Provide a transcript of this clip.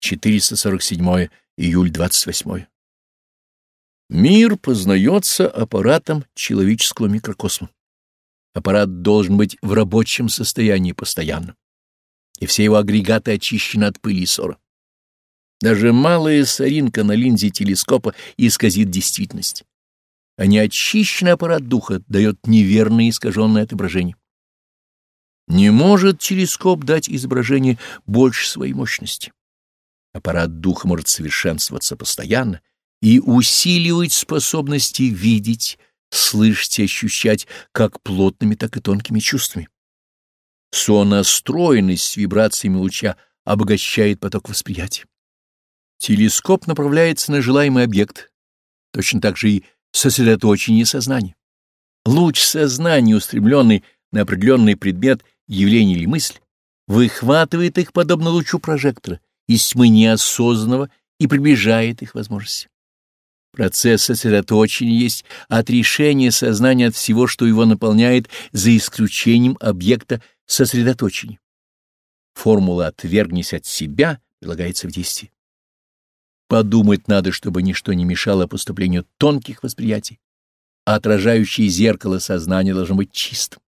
447 июль 28. Мир познается аппаратом человеческого микрокосма. Аппарат должен быть в рабочем состоянии постоянно, и все его агрегаты очищены от пыли и ссора. Даже малая соринка на линзе телескопа исказит действительность, а неочищенный аппарат духа дает неверное искаженное отображение. Не может телескоп дать изображение больше своей мощности. Аппарат духа может совершенствоваться постоянно и усиливать способности видеть, слышать и ощущать как плотными, так и тонкими чувствами. Сонастроенность с вибрациями луча обогащает поток восприятия. Телескоп направляется на желаемый объект, точно так же и сосредоточение сознания. Луч сознания, устремленный на определенный предмет, явление или мысль, выхватывает их подобно лучу прожектора из тьмы неосознанного и приближает их возможности. Процесс сосредоточения есть отрешение сознания от всего, что его наполняет, за исключением объекта сосредоточения. Формула «отвергнись от себя» прилагается в действии. Подумать надо, чтобы ничто не мешало поступлению тонких восприятий, а отражающее зеркало сознания должно быть чистым.